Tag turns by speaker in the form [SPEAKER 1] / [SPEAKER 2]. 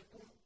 [SPEAKER 1] لكم